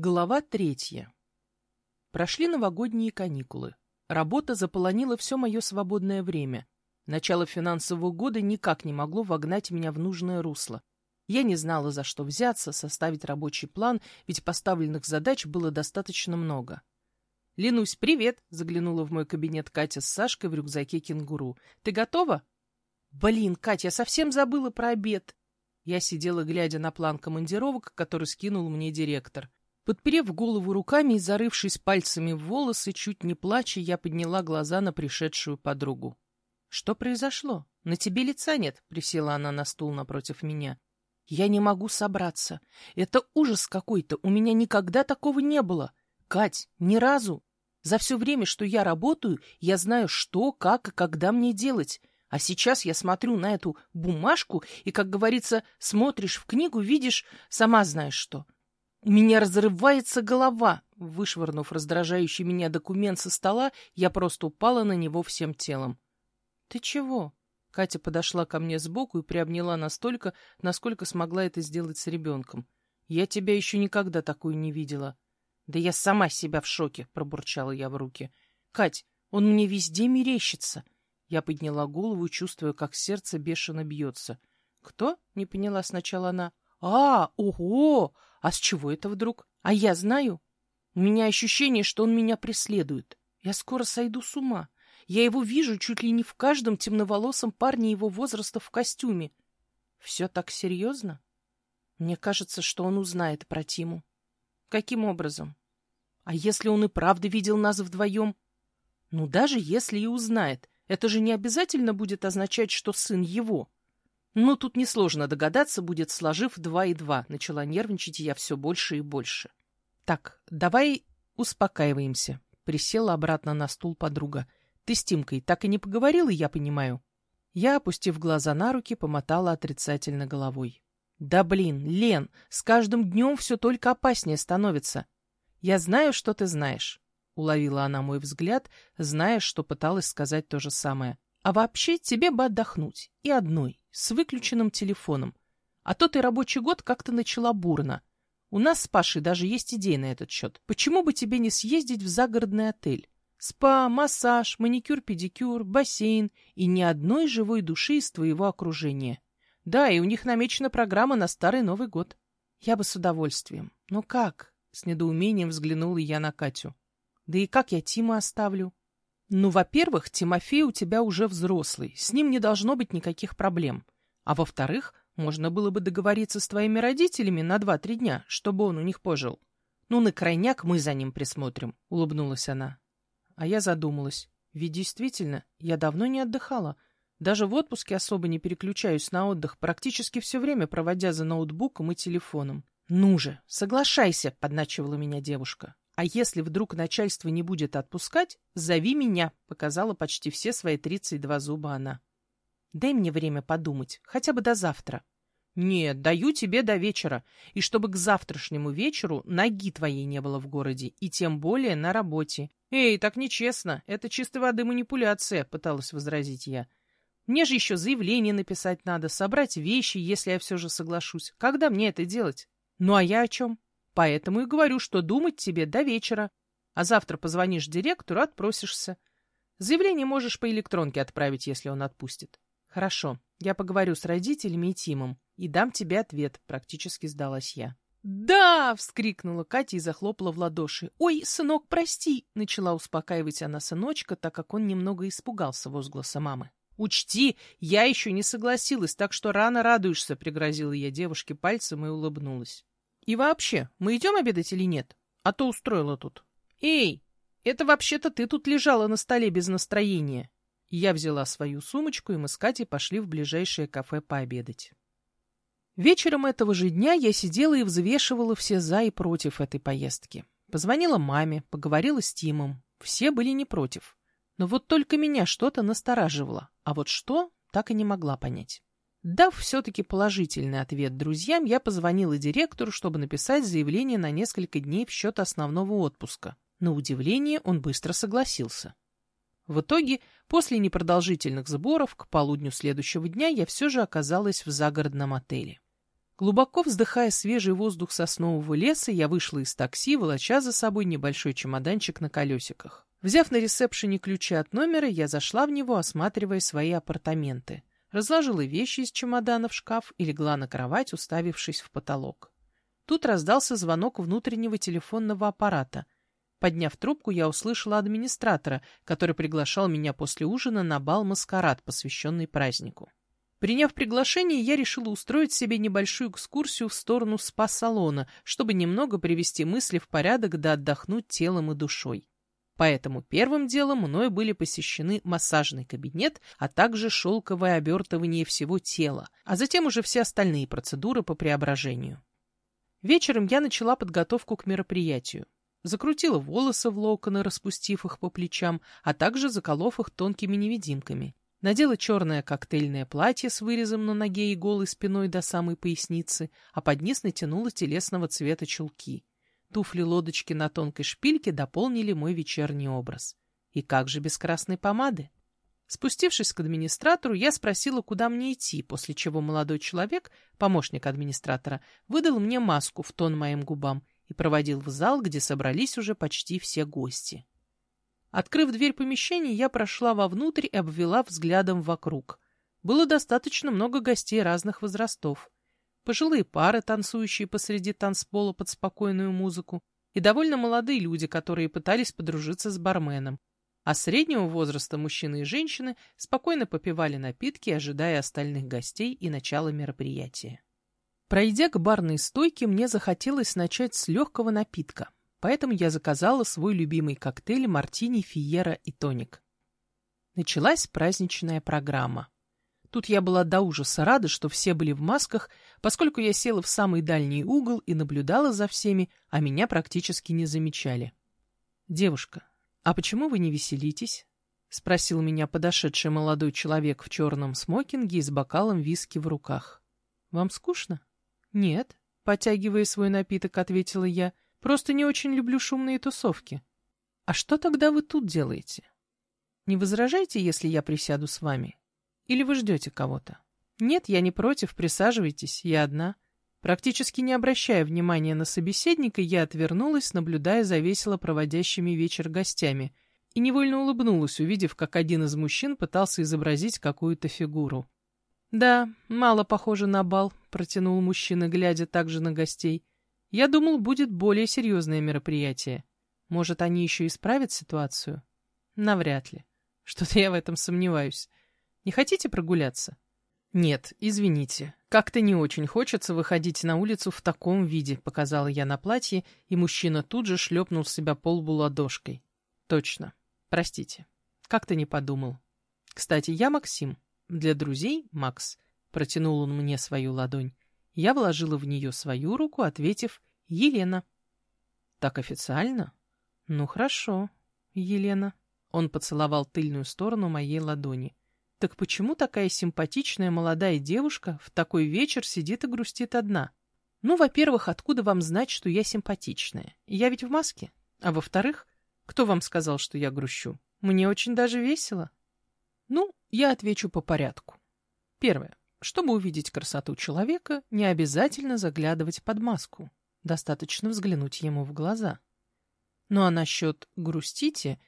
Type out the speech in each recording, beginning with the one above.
Глава третья. Прошли новогодние каникулы. Работа заполонила все мое свободное время. Начало финансового года никак не могло вогнать меня в нужное русло. Я не знала, за что взяться, составить рабочий план, ведь поставленных задач было достаточно много. «Ленусь, привет!» — заглянула в мой кабинет Катя с Сашкой в рюкзаке кенгуру. «Ты готова?» «Блин, Катя, совсем забыла про обед!» Я сидела, глядя на план командировок, который скинул мне директор. Подперев голову руками и зарывшись пальцами в волосы, чуть не плача, я подняла глаза на пришедшую подругу. — Что произошло? На тебе лица нет? — присела она на стул напротив меня. — Я не могу собраться. Это ужас какой-то. У меня никогда такого не было. Кать, ни разу. За все время, что я работаю, я знаю, что, как и когда мне делать. А сейчас я смотрю на эту бумажку, и, как говорится, смотришь в книгу, видишь, сама знаешь что. — у меня разрывается голова. Вышвырнув раздражающий меня документ со стола, я просто упала на него всем телом. — Ты чего? Катя подошла ко мне сбоку и приобняла настолько, насколько смогла это сделать с ребенком. — Я тебя еще никогда такую не видела. — Да я сама себя в шоке, — пробурчала я в руки. — Кать, он мне везде мерещится. Я подняла голову, чувствуя, как сердце бешено бьется. — Кто? — не поняла сначала она. — А, ого! А с чего это вдруг? А я знаю. У меня ощущение, что он меня преследует. Я скоро сойду с ума. Я его вижу чуть ли не в каждом темноволосом парне его возраста в костюме. Все так серьезно? Мне кажется, что он узнает про Тиму. Каким образом? А если он и правда видел нас вдвоем? Ну, даже если и узнает, это же не обязательно будет означать, что сын его. Ну, тут несложно догадаться будет, сложив два и два. Начала нервничать я все больше и больше. Так, давай успокаиваемся. Присела обратно на стул подруга. Ты с Тимкой так и не поговорила, я понимаю. Я, опустив глаза на руки, помотала отрицательно головой. Да блин, Лен, с каждым днем все только опаснее становится. Я знаю, что ты знаешь. Уловила она мой взгляд, зная, что пыталась сказать то же самое. А вообще тебе бы отдохнуть. И одной с выключенным телефоном. А то ты рабочий год как-то начала бурно. У нас с Пашей даже есть идея на этот счет. Почему бы тебе не съездить в загородный отель? Спа, массаж, маникюр-педикюр, бассейн и ни одной живой души из твоего окружения. Да, и у них намечена программа на Старый Новый год. Я бы с удовольствием. Но как? С недоумением взглянула я на Катю. Да и как я Тима оставлю? Ну, во-первых, Тимофей у тебя уже взрослый, с ним не должно быть никаких проблем. А во-вторых, можно было бы договориться с твоими родителями на два-три дня, чтобы он у них пожил. Ну, на крайняк мы за ним присмотрим, — улыбнулась она. А я задумалась. Ведь действительно, я давно не отдыхала. Даже в отпуске особо не переключаюсь на отдых, практически все время проводя за ноутбуком и телефоном. «Ну же, соглашайся», — подначивала меня девушка. А если вдруг начальство не будет отпускать, зови меня, показала почти все свои тридцать два зуба она. Дай мне время подумать, хотя бы до завтра. Нет, даю тебе до вечера, и чтобы к завтрашнему вечеру ноги твоей не было в городе, и тем более на работе. Эй, так нечестно, это чистой воды манипуляция, пыталась возразить я. Мне же еще заявление написать надо, собрать вещи, если я все же соглашусь. Когда мне это делать? Ну а я о чем? Поэтому и говорю, что думать тебе до вечера. А завтра позвонишь директору, отпросишься. Заявление можешь по электронке отправить, если он отпустит. Хорошо, я поговорю с родителями и Тимом и дам тебе ответ, практически сдалась я. «Да!» — вскрикнула Катя и захлопала в ладоши. «Ой, сынок, прости!» — начала успокаивать она сыночка, так как он немного испугался возгласа мамы. «Учти, я еще не согласилась, так что рано радуешься», — пригрозила я девушке пальцем и улыбнулась. И вообще, мы идем обедать или нет? А то устроила тут. Эй, это вообще-то ты тут лежала на столе без настроения. Я взяла свою сумочку, и мы с Катей пошли в ближайшее кафе пообедать. Вечером этого же дня я сидела и взвешивала все «за» и «против» этой поездки. Позвонила маме, поговорила с Тимом. Все были не против. Но вот только меня что-то настораживало. А вот что, так и не могла понять. Дав все-таки положительный ответ друзьям, я позвонила директору, чтобы написать заявление на несколько дней в счет основного отпуска. На удивление он быстро согласился. В итоге, после непродолжительных сборов, к полудню следующего дня я все же оказалась в загородном отеле. Глубоко вздыхая свежий воздух соснового леса, я вышла из такси, волоча за собой небольшой чемоданчик на колесиках. Взяв на ресепшене ключи от номера, я зашла в него, осматривая свои апартаменты. Разложила вещи из чемодана в шкаф и легла на кровать, уставившись в потолок. Тут раздался звонок внутреннего телефонного аппарата. Подняв трубку, я услышала администратора, который приглашал меня после ужина на бал-маскарад, посвященный празднику. Приняв приглашение, я решила устроить себе небольшую экскурсию в сторону спа-салона, чтобы немного привести мысли в порядок да отдохнуть телом и душой. Поэтому первым делом мною были посещены массажный кабинет, а также шелковое обертывание всего тела, а затем уже все остальные процедуры по преображению. Вечером я начала подготовку к мероприятию. Закрутила волосы в локоны, распустив их по плечам, а также заколов их тонкими невидимками. Надела черное коктейльное платье с вырезом на ноге и голой спиной до самой поясницы, а под низ натянула телесного цвета чулки. Туфли-лодочки на тонкой шпильке дополнили мой вечерний образ. И как же без красной помады? Спустившись к администратору, я спросила, куда мне идти, после чего молодой человек, помощник администратора, выдал мне маску в тон моим губам и проводил в зал, где собрались уже почти все гости. Открыв дверь помещения, я прошла вовнутрь и обвела взглядом вокруг. Было достаточно много гостей разных возрастов пожилые пары, танцующие посреди танцпола под спокойную музыку, и довольно молодые люди, которые пытались подружиться с барменом. А среднего возраста мужчины и женщины спокойно попивали напитки, ожидая остальных гостей и начала мероприятия. Пройдя к барной стойке, мне захотелось начать с легкого напитка, поэтому я заказала свой любимый коктейль «Мартини, Фиера и тоник». Началась праздничная программа. Тут я была до ужаса рада, что все были в масках, поскольку я села в самый дальний угол и наблюдала за всеми, а меня практически не замечали. «Девушка, а почему вы не веселитесь?» — спросил меня подошедший молодой человек в черном смокинге и с бокалом виски в руках. «Вам скучно?» «Нет», — потягивая свой напиток, ответила я. «Просто не очень люблю шумные тусовки». «А что тогда вы тут делаете?» «Не возражайте, если я присяду с вами?» Или вы ждете кого-то? Нет, я не против, присаживайтесь, я одна. Практически не обращая внимания на собеседника, я отвернулась, наблюдая за весело проводящими вечер гостями, и невольно улыбнулась, увидев, как один из мужчин пытался изобразить какую-то фигуру. «Да, мало похоже на бал», — протянул мужчина, глядя также на гостей. «Я думал, будет более серьезное мероприятие. Может, они еще исправят ситуацию?» «Навряд ли. Что-то я в этом сомневаюсь. Не хотите прогуляться? Нет, извините. Как-то не очень хочется выходить на улицу в таком виде, показала я на платье, и мужчина тут же шлепнул себя по лбу ладошкой. Точно. Простите. Как-то не подумал. Кстати, я Максим. Для друзей Макс. Протянул он мне свою ладонь. Я вложила в нее свою руку, ответив «Елена». «Так официально?» «Ну, хорошо, Елена». Он поцеловал тыльную сторону моей ладони. Так почему такая симпатичная молодая девушка в такой вечер сидит и грустит одна? Ну, во-первых, откуда вам знать, что я симпатичная? Я ведь в маске. А во-вторых, кто вам сказал, что я грущу? Мне очень даже весело. Ну, я отвечу по порядку. Первое. Чтобы увидеть красоту человека, не обязательно заглядывать под маску. Достаточно взглянуть ему в глаза. Ну а насчет «грустите»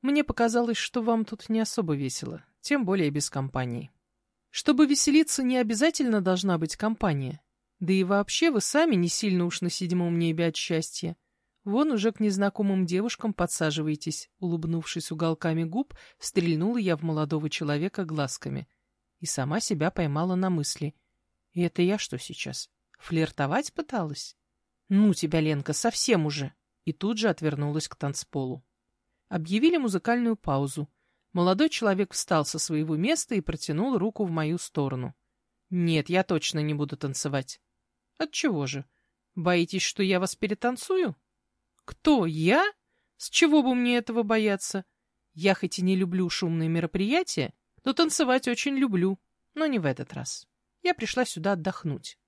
мне показалось, что вам тут не особо весело тем более без компании. Чтобы веселиться, не обязательно должна быть компания. Да и вообще вы сами не сильно уж на седьмом небе от счастья. Вон уже к незнакомым девушкам подсаживаетесь, улыбнувшись уголками губ, стрельнула я в молодого человека глазками. И сама себя поймала на мысли. И это я что сейчас? Флиртовать пыталась? Ну тебя, Ленка, совсем уже! И тут же отвернулась к танцполу. Объявили музыкальную паузу. Молодой человек встал со своего места и протянул руку в мою сторону. «Нет, я точно не буду танцевать». «Отчего же? Боитесь, что я вас перетанцую?» «Кто, я? С чего бы мне этого бояться? Я хоть и не люблю шумные мероприятия, но танцевать очень люблю, но не в этот раз. Я пришла сюда отдохнуть».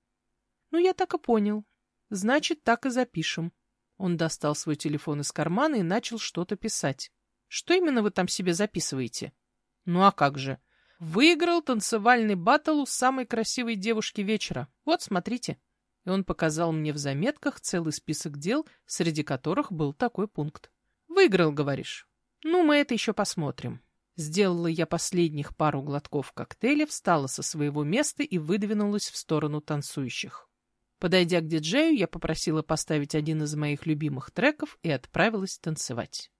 «Ну, я так и понял. Значит, так и запишем». Он достал свой телефон из кармана и начал что-то писать. Что именно вы там себе записываете? Ну а как же? Выиграл танцевальный баттл у самой красивой девушки вечера. Вот, смотрите. И он показал мне в заметках целый список дел, среди которых был такой пункт. Выиграл, говоришь? Ну, мы это еще посмотрим. Сделала я последних пару глотков коктейля, встала со своего места и выдвинулась в сторону танцующих. Подойдя к диджею, я попросила поставить один из моих любимых треков и отправилась танцевать.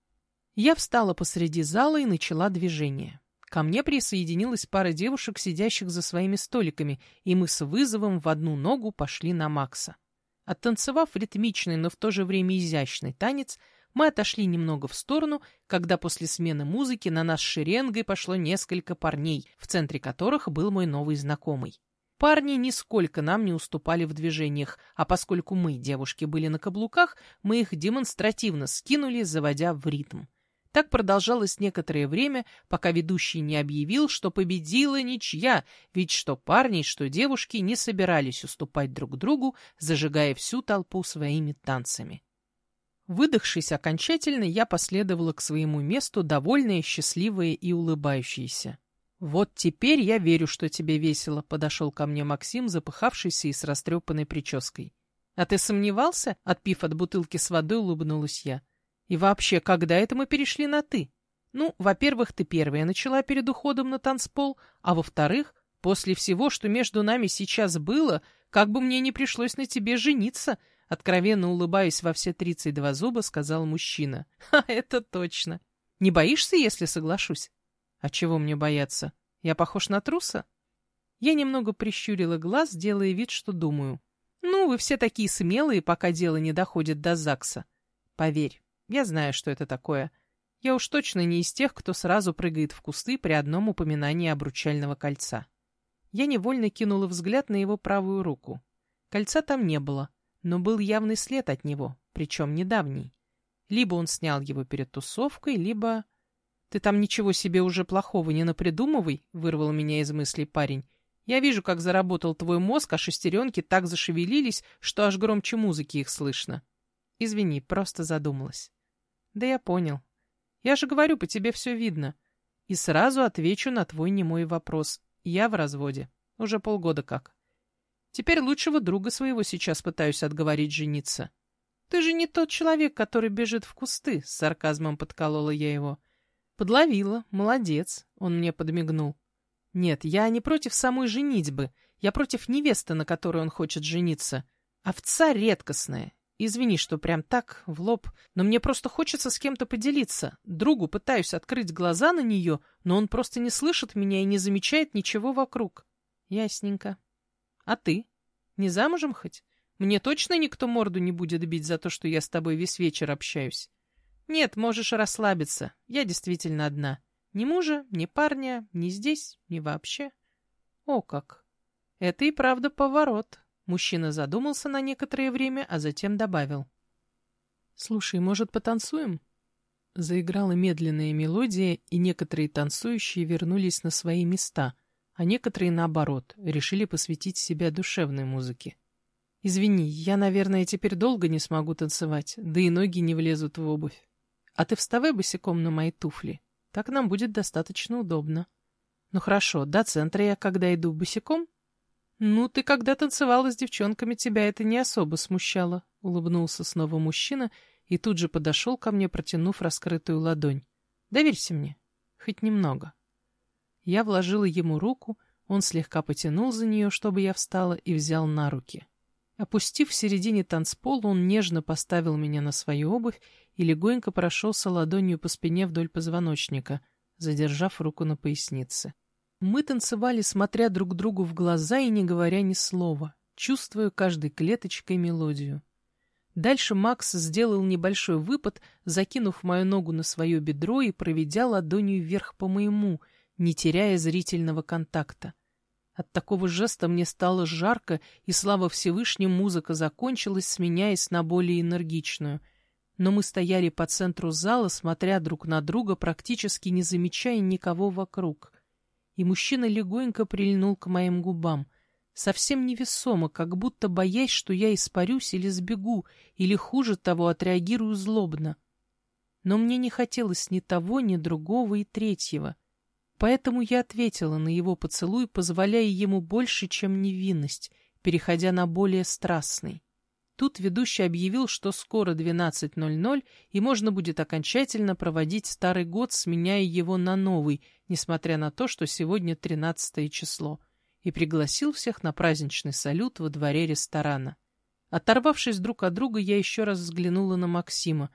Я встала посреди зала и начала движение. Ко мне присоединилась пара девушек, сидящих за своими столиками, и мы с вызовом в одну ногу пошли на Макса. Оттанцевав ритмичный, но в то же время изящный танец, мы отошли немного в сторону, когда после смены музыки на нас шеренгой пошло несколько парней, в центре которых был мой новый знакомый. Парни нисколько нам не уступали в движениях, а поскольку мы, девушки, были на каблуках, мы их демонстративно скинули, заводя в ритм. Так продолжалось некоторое время, пока ведущий не объявил, что победила ничья, ведь что парни, что девушки не собирались уступать друг другу, зажигая всю толпу своими танцами. Выдохшись окончательно, я последовала к своему месту, довольная, счастливая и улыбающаяся. «Вот теперь я верю, что тебе весело», — подошел ко мне Максим, запыхавшийся и с растрепанной прической. «А ты сомневался?» — отпив от бутылки с водой, улыбнулась я. «И вообще, когда это мы перешли на «ты»?» «Ну, во-первых, ты первая начала перед уходом на танцпол, а во-вторых, после всего, что между нами сейчас было, как бы мне не пришлось на тебе жениться», Откровенно улыбаясь во все тридцать два зуба, сказал мужчина. «Ха, это точно. Не боишься, если соглашусь?» «А чего мне бояться? Я похож на труса?» Я немного прищурила глаз, делая вид, что думаю. «Ну, вы все такие смелые, пока дело не доходит до ЗАГСа. Поверь, я знаю, что это такое. Я уж точно не из тех, кто сразу прыгает в кусты при одном упоминании обручального кольца». Я невольно кинула взгляд на его правую руку. Кольца там не было, но был явный след от него, причем недавний. Либо он снял его перед тусовкой, либо... «Ты там ничего себе уже плохого не напридумывай», — вырвал меня из мыслей парень. «Я вижу, как заработал твой мозг, а шестеренки так зашевелились, что аж громче музыки их слышно. Извини, просто задумалась». «Да я понял. Я же говорю, по тебе все видно. И сразу отвечу на твой немой вопрос. Я в разводе. Уже полгода как». Теперь лучшего друга своего сейчас пытаюсь отговорить жениться. Ты же не тот человек, который бежит в кусты, с сарказмом подколола я его. Подловила, молодец, он мне подмигнул. Нет, я не против самой женитьбы, я против невесты, на которой он хочет жениться. Овца редкостная. Извини, что прям так, в лоб, но мне просто хочется с кем-то поделиться. Другу пытаюсь открыть глаза на нее, но он просто не слышит меня и не замечает ничего вокруг. Ясненько. А ты? Не замужем хоть? Мне точно никто морду не будет бить за то, что я с тобой весь вечер общаюсь? Нет, можешь расслабиться. Я действительно одна. Ни мужа, ни парня, ни здесь, ни вообще. О как! Это и правда поворот. Мужчина задумался на некоторое время, а затем добавил. «Слушай, может, потанцуем?» Заиграла медленная мелодия, и некоторые танцующие вернулись на свои места — а некоторые, наоборот, решили посвятить себя душевной музыке. «Извини, я, наверное, теперь долго не смогу танцевать, да и ноги не влезут в обувь. А ты вставай босиком на мои туфли, так нам будет достаточно удобно». «Ну хорошо, до центра я когда иду босиком?» «Ну, ты когда танцевала с девчонками, тебя это не особо смущало», — улыбнулся снова мужчина и тут же подошел ко мне, протянув раскрытую ладонь. «Доверься мне. Хоть немного». Я вложила ему руку, он слегка потянул за нее, чтобы я встала, и взял на руки. Опустив в середине танцпола, он нежно поставил меня на свою обувь и легонько прошелся ладонью по спине вдоль позвоночника, задержав руку на пояснице. Мы танцевали, смотря друг другу в глаза и не говоря ни слова, чувствуя каждой клеточкой мелодию. Дальше Макс сделал небольшой выпад, закинув мою ногу на свое бедро и проведя ладонью вверх по моему — не теряя зрительного контакта. От такого жеста мне стало жарко, и, слава Всевышнему, музыка закончилась, сменяясь на более энергичную. Но мы стояли по центру зала, смотря друг на друга, практически не замечая никого вокруг. И мужчина легонько прильнул к моим губам, совсем невесомо, как будто боясь, что я испарюсь или сбегу, или, хуже того, отреагирую злобно. Но мне не хотелось ни того, ни другого и третьего — Поэтому я ответила на его поцелуй, позволяя ему больше, чем невинность, переходя на более страстный. Тут ведущий объявил, что скоро 12.00, и можно будет окончательно проводить старый год, сменяя его на новый, несмотря на то, что сегодня 13 число, и пригласил всех на праздничный салют во дворе ресторана. Оторвавшись друг от друга, я еще раз взглянула на Максима.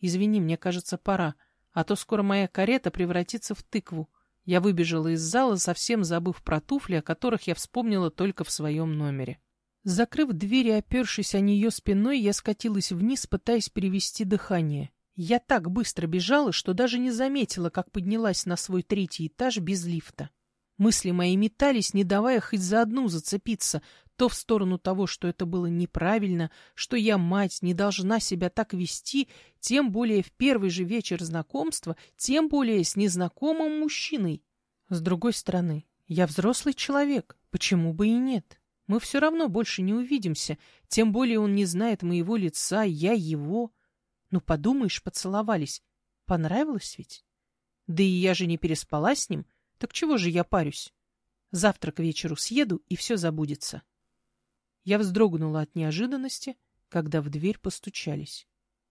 «Извини, мне кажется, пора, а то скоро моя карета превратится в тыкву». Я выбежала из зала, совсем забыв про туфли, о которых я вспомнила только в своем номере. Закрыв дверь и опершись о нее спиной, я скатилась вниз, пытаясь перевести дыхание. Я так быстро бежала, что даже не заметила, как поднялась на свой третий этаж без лифта. Мысли мои метались, не давая хоть за одну зацепиться, то в сторону того, что это было неправильно, что я, мать, не должна себя так вести, тем более в первый же вечер знакомства, тем более с незнакомым мужчиной. С другой стороны, я взрослый человек, почему бы и нет? Мы все равно больше не увидимся, тем более он не знает моего лица, я его. Ну, подумаешь, поцеловались. Понравилось ведь? Да и я же не переспала с ним, так чего же я парюсь? Завтра к вечеру съеду, и все забудется. Я вздрогнула от неожиданности, когда в дверь постучались.